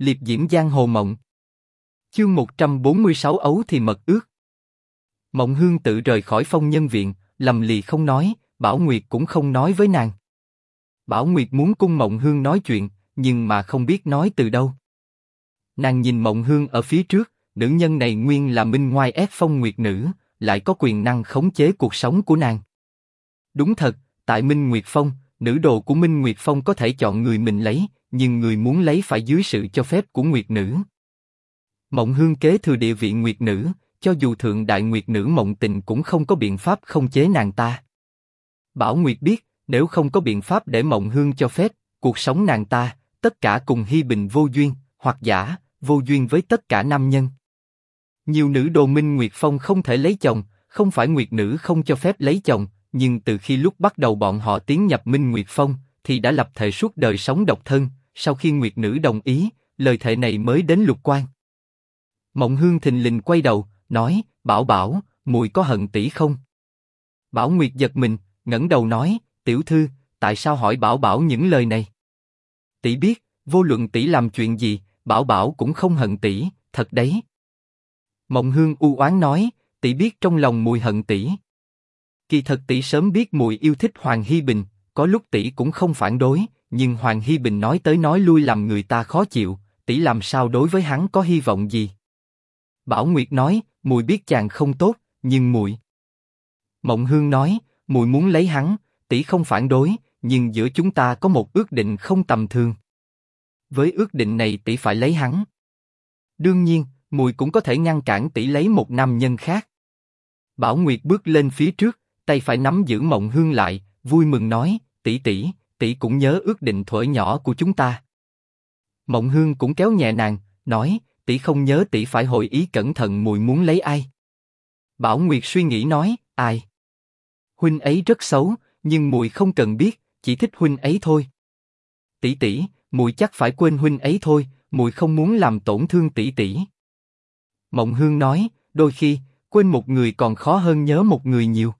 liệp diễm giang hồ mộng. Chương 146 ấu thì mật ước. Mộng Hương tự rời khỏi phong nhân viện, lầm lì không nói, Bảo Nguyệt cũng không nói với nàng. Bảo Nguyệt muốn cung Mộng Hương nói chuyện, nhưng mà không biết nói từ đâu. Nàng nhìn Mộng Hương ở phía trước, nữ nhân này nguyên là minh ngoài ép phong nguyệt nữ, lại có quyền năng khống chế cuộc sống của nàng. Đúng thật, tại Minh Nguyệt Phong, nữ đồ của Minh Nguyệt Phong có thể chọn người mình lấy, nhưng người muốn lấy phải dưới sự cho phép của Nguyệt nữ. Mộng Hương kế thừa địa vị Nguyệt nữ, cho dù thượng đại Nguyệt nữ Mộng Tình cũng không có biện pháp không chế nàng ta. Bảo Nguyệt biết, nếu không có biện pháp để Mộng Hương cho phép, cuộc sống nàng ta, tất cả cùng Hi Bình vô duyên, hoặc giả, vô duyên với tất cả nam nhân. Nhiều nữ đồ Minh Nguyệt Phong không thể lấy chồng, không phải Nguyệt nữ không cho phép lấy chồng, nhưng từ khi lúc bắt đầu bọn họ tiến nhập Minh Nguyệt Phong, thì đã lập thể suốt đời sống độc thân. Sau khi Nguyệt nữ đồng ý, lời thệ này mới đến lục quan. Mộng Hương thình lình quay đầu, nói: Bảo Bảo, mùi có hận tỷ không? Bảo Nguyệt giật mình, ngẩng đầu nói: Tiểu thư, tại sao hỏi Bảo Bảo những lời này? Tỷ biết, vô luận tỷ làm chuyện gì, Bảo Bảo cũng không hận tỷ, thật đấy. Mộng Hương u oán nói: Tỷ biết trong lòng mùi hận tỷ. Kỳ thật tỷ sớm biết mùi yêu thích Hoàng Hi Bình, có lúc tỷ cũng không phản đối, nhưng Hoàng Hi Bình nói tới nói lui làm người ta khó chịu, tỷ làm sao đối với hắn có hy vọng gì? Bảo Nguyệt nói, mùi biết chàng không tốt, nhưng mùi. Mộng Hương nói, mùi muốn lấy hắn, tỷ không phản đối, nhưng giữa chúng ta có một ước định không tầm thường. Với ước định này tỷ phải lấy hắn. Đương nhiên, mùi cũng có thể ngăn cản tỷ lấy một nam nhân khác. Bảo Nguyệt bước lên phía trước, tay phải nắm giữ Mộng Hương lại, vui mừng nói, tỷ tỷ, tỷ cũng nhớ ước định thuở nhỏ của chúng ta. Mộng Hương cũng kéo nhẹ nàng, nói, tỷ không nhớ tỷ phải hồi ý cẩn thận mùi muốn lấy ai. Bảo Nguyệt suy nghĩ nói, ai? Huynh ấy rất xấu, nhưng mùi không cần biết, chỉ thích huynh ấy thôi. Tỷ tỷ, mùi chắc phải quên huynh ấy thôi, mùi không muốn làm tổn thương tỷ tỷ. Mộng Hương nói, đôi khi quên một người còn khó hơn nhớ một người nhiều.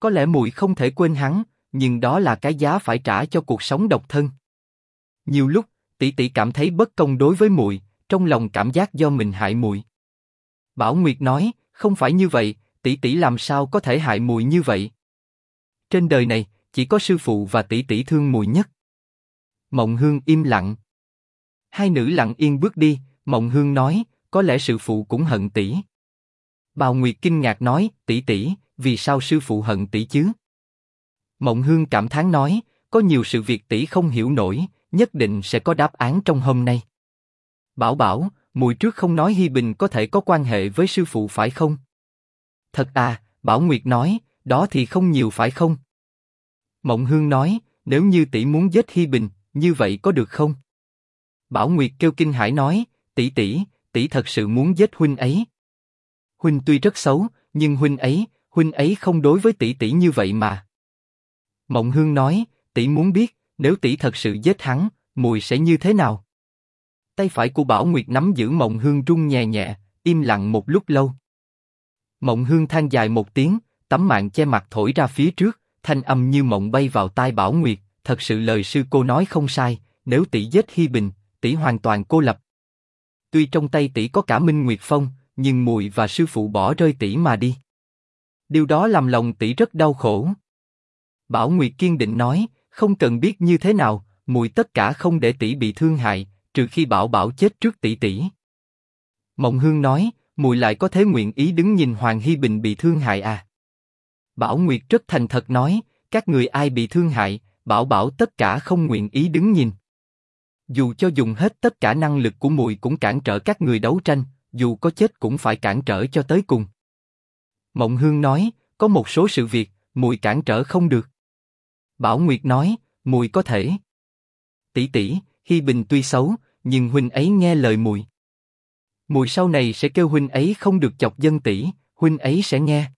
Có lẽ muội không thể quên hắn, nhưng đó là cái giá phải trả cho cuộc sống độc thân. Nhiều lúc, tỷ tỷ cảm thấy bất công đối với muội trong lòng cảm giác do mình hại muội Bảo Nguyệt nói, không phải như vậy, tỷ tỷ làm sao có thể hại muội như vậy? Trên đời này, chỉ có sư phụ và tỷ tỷ thương muội nhất. Mộng Hương im lặng. Hai nữ lặng yên bước đi, Mộng Hương nói, có lẽ sư phụ cũng hận tỷ. Bào Nguyệt kinh ngạc nói, tỷ tỷ, vì sao sư phụ hận tỷ chứ? Mộng Hương cảm thán nói, có nhiều sự việc tỷ không hiểu nổi, nhất định sẽ có đáp án trong hôm nay. Bảo bảo, mùi trước không nói Hi Bình có thể có quan hệ với sư phụ phải không? Thật à, Bảo Nguyệt nói, đó thì không nhiều phải không? Mộng Hương nói, nếu như tỷ muốn giết Hi Bình, như vậy có được không? Bảo Nguyệt kêu kinh hãi nói, tỷ tỷ, tỷ thật sự muốn giết huynh ấy. Huynh tuy rất xấu, nhưng huynh ấy, huynh ấy không đối với tỷ tỷ như vậy mà. Mộng Hương nói, tỷ muốn biết, nếu tỷ thật sự giết hắn, mùi sẽ như thế nào? Tay phải của Bảo Nguyệt nắm giữ Mộng Hương rung nhẹ nhẹ, im lặng một lúc lâu. Mộng Hương than dài một tiếng, tấm mạng che mặt thổi ra phía trước, thanh âm như mộng bay vào tai Bảo Nguyệt. Thật sự lời sư cô nói không sai, nếu tỷ giết Hi Bình, tỷ hoàn toàn cô lập. Tuy trong tay tỷ có cả Minh Nguyệt Phong, nhưng mùi và sư phụ bỏ rơi tỷ mà đi. Điều đó làm lòng tỷ rất đau khổ. Bảo Nguyệt kiên định nói, không cần biết như thế nào, mùi tất cả không để tỷ bị thương hại, trừ khi Bảo Bảo chết trước tỷ tỷ. Mộng Hương nói, mùi lại có thế nguyện ý đứng nhìn Hoàng Hi Bình bị thương hại à? Bảo Nguyệt rất thành thật nói, các người ai bị thương hại, Bảo Bảo tất cả không nguyện ý đứng nhìn. Dù cho dùng hết tất cả năng lực của mùi cũng cản trở các người đấu tranh, dù có chết cũng phải cản trở cho tới cùng. Mộng Hương nói, có một số sự việc, mùi cản trở không được. Bảo Nguyệt nói, mùi có thể. Tỷ tỷ, Hi Bình tuy xấu, nhưng huynh ấy nghe lời mùi. Mùi sau này sẽ kêu huynh ấy không được chọc dân tỷ, huynh ấy sẽ nghe.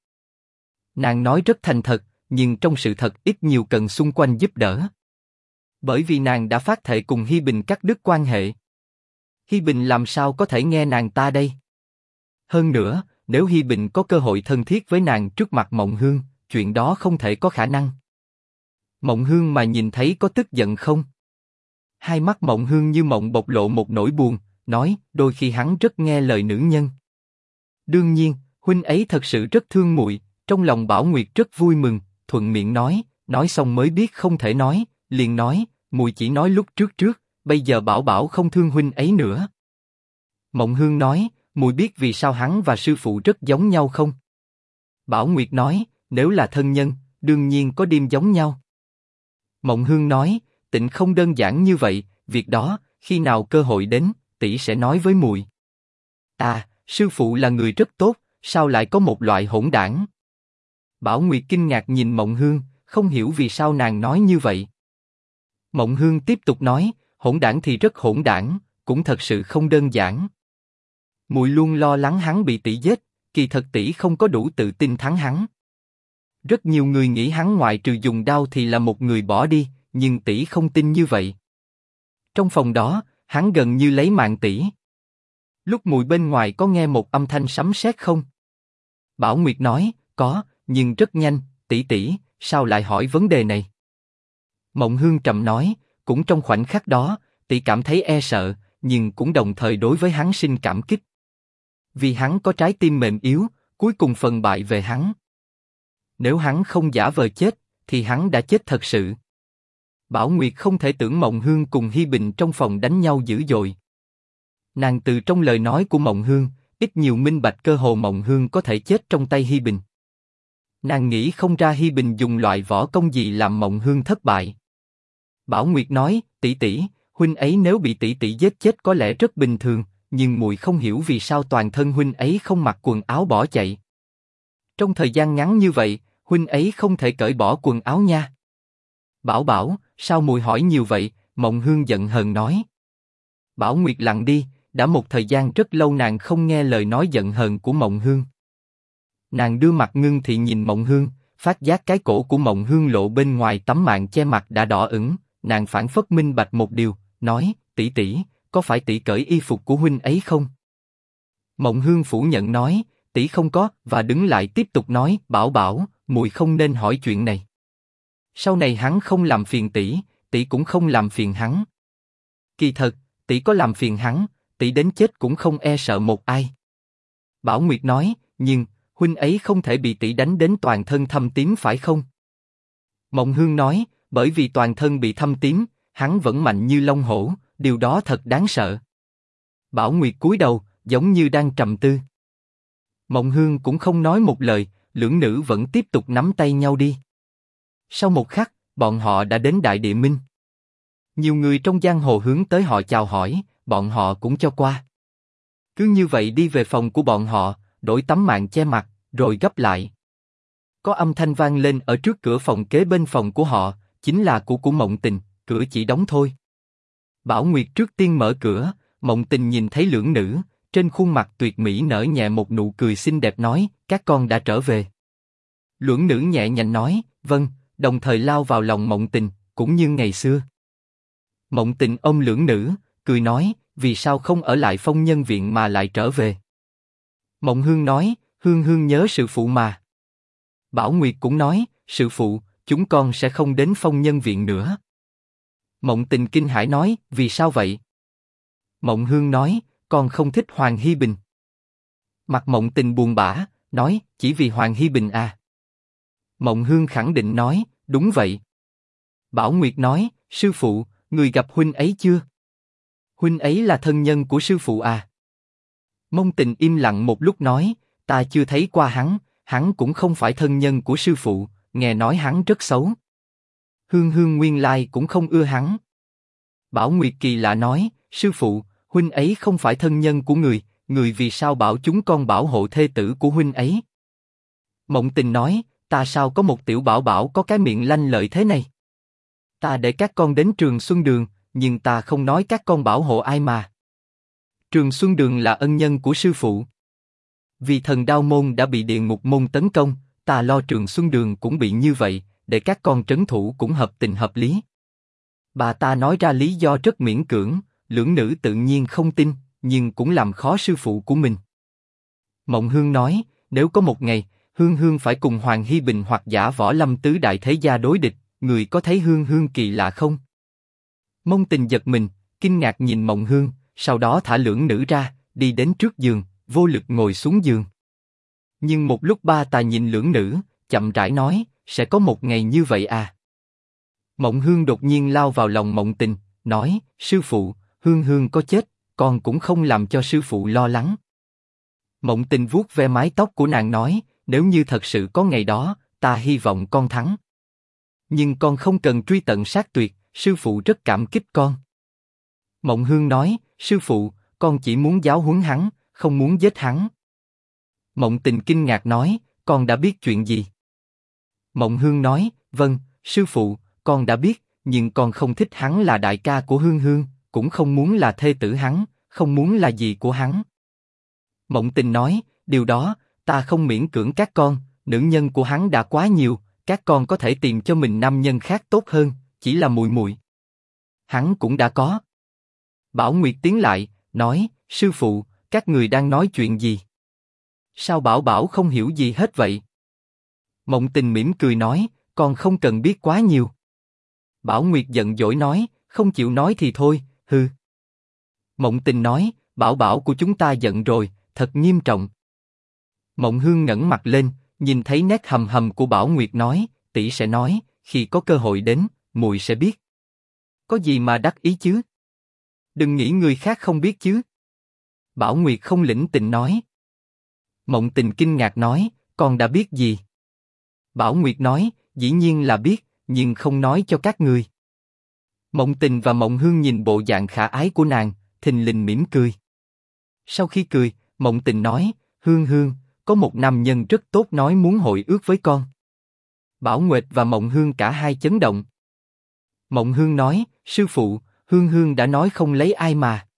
Nàng nói rất thành thật, nhưng trong sự thật ít nhiều cần xung quanh giúp đỡ. Bởi vì nàng đã phát thệ cùng Hi Bình cắt đứt quan hệ. Hi Bình làm sao có thể nghe nàng ta đây? Hơn nữa, nếu Hi Bình có cơ hội thân thiết với nàng trước mặt Mộng Hương, chuyện đó không thể có khả năng. Mộng Hương mà nhìn thấy có tức giận không? Hai mắt Mộng Hương như mộng bộc lộ một nỗi buồn, nói, đôi khi hắn rất nghe lời nữ nhân. Đương nhiên, huynh ấy thật sự rất thương muội, trong lòng Bảo Nguyệt rất vui mừng, thuận miệng nói, nói xong mới biết không thể nói, liền nói, muội chỉ nói lúc trước trước, bây giờ Bảo Bảo không thương huynh ấy nữa. Mộng Hương nói, Mùi biết vì sao hắn và sư phụ rất giống nhau không? Bảo Nguyệt nói, nếu là thân nhân, đương nhiên có đêm giống nhau. Mộng Hương nói, tịnh không đơn giản như vậy, việc đó, khi nào cơ hội đến, tỷ sẽ nói với mùi. À, sư phụ là người rất tốt, sao lại có một loại hỗn đảng? Bảo Nguyệt kinh ngạc nhìn Mộng Hương, không hiểu vì sao nàng nói như vậy. Mộng Hương tiếp tục nói, hỗn đảng thì rất hỗn đảng, cũng thật sự không đơn giản. Mùi luôn lo lắng hắn bị tỷ giết, kỳ thật tỷ không có đủ tự tin thắng hắn. Rất nhiều người nghĩ hắn ngoại trừ dùng đao thì là một người bỏ đi, nhưng tỷ không tin như vậy. Trong phòng đó, hắn gần như lấy mạng tỷ. Lúc mùi bên ngoài có nghe một âm thanh sấm sét không? Bảo Nguyệt nói, có, nhưng rất nhanh, tỷ tỷ, sao lại hỏi vấn đề này? Mộng Hương trầm nói, cũng trong khoảnh khắc đó, tỷ cảm thấy e sợ, nhưng cũng đồng thời đối với hắn sinh cảm kích. Vì hắn có trái tim mềm yếu, cuối cùng phần bại về hắn. Nếu hắn không giả vờ chết, thì hắn đã chết thật sự. Bảo Nguyệt không thể tưởng Mộng Hương cùng Hi Bình trong phòng đánh nhau dữ dội. Nàng từ trong lời nói của Mộng Hương, ít nhiều minh bạch cơ hồ Mộng Hương có thể chết trong tay Hi Bình. Nàng nghĩ không ra Hi Bình dùng loại võ công gì làm Mộng Hương thất bại. Bảo Nguyệt nói, tỷ tỷ, huynh ấy nếu bị tỷ tỷ giết chết có lẽ rất bình thường, nhưng muội không hiểu vì sao toàn thân huynh ấy không mặc quần áo bỏ chạy. Trong thời gian ngắn như vậy, huynh ấy không thể cởi bỏ quần áo nha. Bảo Bảo, sao muội hỏi nhiều vậy? Mộng Hương giận hờn nói. Bảo Nguyệt lặng đi, đã một thời gian rất lâu nàng không nghe lời nói giận hờn của Mộng Hương. Nàng đưa mặt ngưng thị nhìn Mộng Hương, phát giác cái cổ của Mộng Hương lộ bên ngoài tấm màn che mặt đã đỏ ửng, nàng phản phất minh bạch một điều, nói: tỷ tỷ, có phải tỷ cởi y phục của huynh ấy không? Mộng Hương phủ nhận nói: tỷ không có, và đứng lại tiếp tục nói: bảo bảo, muội không nên hỏi chuyện này. Sau này hắn không làm phiền tỷ, tỷ cũng không làm phiền hắn. Kỳ thật, tỷ có làm phiền hắn, tỷ đến chết cũng không e sợ một ai. Bảo Nguyệt nói, nhưng huynh ấy không thể bị tỷ đánh đến toàn thân thâm tím phải không? Mộng Hương nói, bởi vì toàn thân bị thâm tím, hắn vẫn mạnh như long hổ, điều đó thật đáng sợ. Bảo Nguyệt cúi đầu, giống như đang trầm tư. Mộng Hương cũng không nói một lời, lưỡng nữ vẫn tiếp tục nắm tay nhau đi. Sau một khắc, bọn họ đã đến Đại Địa Minh. Nhiều người trong giang hồ hướng tới họ chào hỏi, bọn họ cũng cho qua. Cứ như vậy đi về phòng của bọn họ, đổi tấm màn che mặt, rồi gấp lại. Có âm thanh vang lên ở trước cửa phòng kế bên phòng của họ, chính là của của Mộng Tình, cửa chỉ đóng thôi. Bảo Nguyệt trước tiên mở cửa, Mộng Tình nhìn thấy lưỡng nữ, trên khuôn mặt tuyệt mỹ nở nhẹ một nụ cười xinh đẹp nói, các con đã trở về. Lưỡng nữ nhẹ nhàng nói, vâng, đồng thời lao vào lòng Mộng Tình, cũng như ngày xưa. Mộng Tình ôm lưỡng nữ, cười nói, vì sao không ở lại phong nhân viện mà lại trở về? Mộng Hương nói, Hương Hương nhớ sự phụ mà. Bảo Nguyệt cũng nói, sự phụ, chúng con sẽ không đến phong nhân viện nữa. Mộng Tình kinh hãi nói, vì sao vậy? Mộng Hương nói, con không thích Hoàng Hi Bình. Mặt Mộng Tình buồn bã, nói, chỉ vì Hoàng Hi Bình à? Mộng Hương khẳng định nói, đúng vậy. Bảo Nguyệt nói, sư phụ, người gặp huynh ấy chưa? Huynh ấy là thân nhân của sư phụ à? Mông Tình im lặng một lúc nói, ta chưa thấy qua hắn, hắn cũng không phải thân nhân của sư phụ, nghe nói hắn rất xấu. Hương Hương nguyên lai cũng không ưa hắn. Bảo Nguyệt kỳ lạ nói, sư phụ, huynh ấy không phải thân nhân của người, người vì sao bảo chúng con bảo hộ thê tử của huynh ấy? Mộng Tình nói, ta sao có một tiểu bảo bảo có cái miệng lanh lợi thế này? Ta để các con đến trường Xuân Đường, nhưng ta không nói các con bảo hộ ai mà. Trường Xuân Đường là ân nhân của sư phụ. Vì thần đao môn đã bị địa ngục môn tấn công, ta lo Trường Xuân Đường cũng bị như vậy, để các con trấn thủ cũng hợp tình hợp lý. Bà ta nói ra lý do rất miễn cưỡng, lưỡng nữ tự nhiên không tin, nhưng cũng làm khó sư phụ của mình. Mộng Hương nói, nếu có một ngày, Hương Hương phải cùng Hoàng Hy Bình hoặc giả võ lâm tứ đại thế gia đối địch, người có thấy Hương Hương kỳ lạ không? Mông tình giật mình, kinh ngạc nhìn mộng hương, sau đó thả lưỡng nữ ra, đi đến trước giường, vô lực ngồi xuống giường. Nhưng một lúc ba ta nhìn lưỡng nữ, chậm rãi nói, sẽ có một ngày như vậy à. Mộng hương đột nhiên lao vào lòng mộng tình, nói, sư phụ, hương hương có chết, con cũng không làm cho sư phụ lo lắng. Mộng tình vuốt ve mái tóc của nàng nói, nếu như thật sự có ngày đó, ta hy vọng con thắng. Nhưng con không cần truy tận sát tuyệt, sư phụ rất cảm kích con. Mộng Hương nói, sư phụ, con chỉ muốn giáo huấn hắn, không muốn giết hắn. Mộng Tình kinh ngạc nói, con đã biết chuyện gì? Mộng Hương nói, vâng, sư phụ, con đã biết, nhưng con không thích hắn là đại ca của Hương Hương, cũng không muốn là thê tử hắn, không muốn là gì của hắn. Mộng Tình nói, điều đó, ta không miễn cưỡng các con, nữ nhân của hắn đã quá nhiều, các con có thể tìm cho mình nam nhân khác tốt hơn, chỉ là mùi mùi. Hắn cũng đã có. Bảo Nguyệt tiến lại, nói, sư phụ, các người đang nói chuyện gì? Sao Bảo Bảo không hiểu gì hết vậy? Mộng Tình mỉm cười nói, con không cần biết quá nhiều. Bảo Nguyệt giận dỗi nói, không chịu nói thì thôi, hư. Mộng Tình nói, Bảo Bảo của chúng ta giận rồi, thật nghiêm trọng. Mộng Hương ngẩng mặt lên, nhìn thấy nét hầm hầm của Bảo Nguyệt nói, tỷ sẽ nói, khi có cơ hội đến, muội sẽ biết. Có gì mà đắc ý chứ? Đừng nghĩ người khác không biết chứ. Bảo Nguyệt không lĩnh tình nói. Mộng tình kinh ngạc nói, con đã biết gì? Bảo Nguyệt nói, dĩ nhiên là biết, nhưng không nói cho các người. Mộng tình và Mộng Hương nhìn bộ dạng khả ái của nàng, thình lình mỉm cười. Sau khi cười, Mộng tình nói, Hương Hương, có một nam nhân rất tốt nói muốn hội ước với con. Bảo Nguyệt và Mộng Hương cả hai chấn động. Mộng Hương nói, sư phụ, Hương Hương đã nói không lấy ai mà.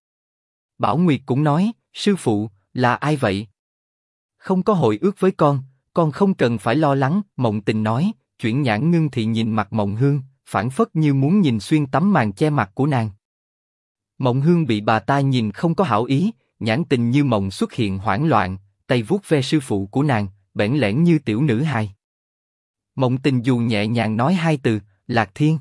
Bảo Nguyệt cũng nói, sư phụ, là ai vậy? Không có hội ước với con, con không cần phải lo lắng. Mộng Tình nói, chuyển nhãn ngưng thị nhìn mặt Mộng Hương, phản phất như muốn nhìn xuyên tấm màn che mặt của nàng. Mộng Hương bị bà ta nhìn không có hảo ý, nhãn tình như mộng xuất hiện hoảng loạn, tay vuốt ve sư phụ của nàng, bẽn lẽn như tiểu nữ hài. Mộng tình dù nhẹ nhàng nói hai từ, Lạc Thiên.